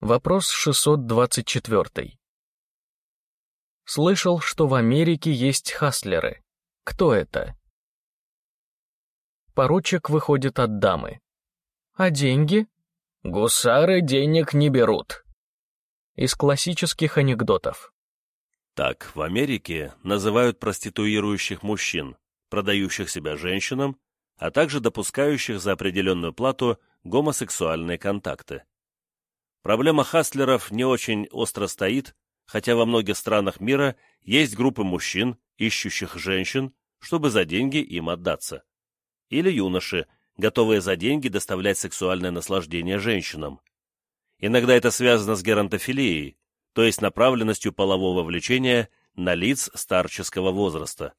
Вопрос 624. Слышал, что в Америке есть хаслеры. Кто это? Поручик выходит от дамы. А деньги? Гусары денег не берут. Из классических анекдотов. Так, в Америке называют проституирующих мужчин, продающих себя женщинам, а также допускающих за определенную плату гомосексуальные контакты. Проблема хастлеров не очень остро стоит, хотя во многих странах мира есть группы мужчин, ищущих женщин, чтобы за деньги им отдаться. Или юноши, готовые за деньги доставлять сексуальное наслаждение женщинам. Иногда это связано с геронтофилией, то есть направленностью полового влечения на лиц старческого возраста.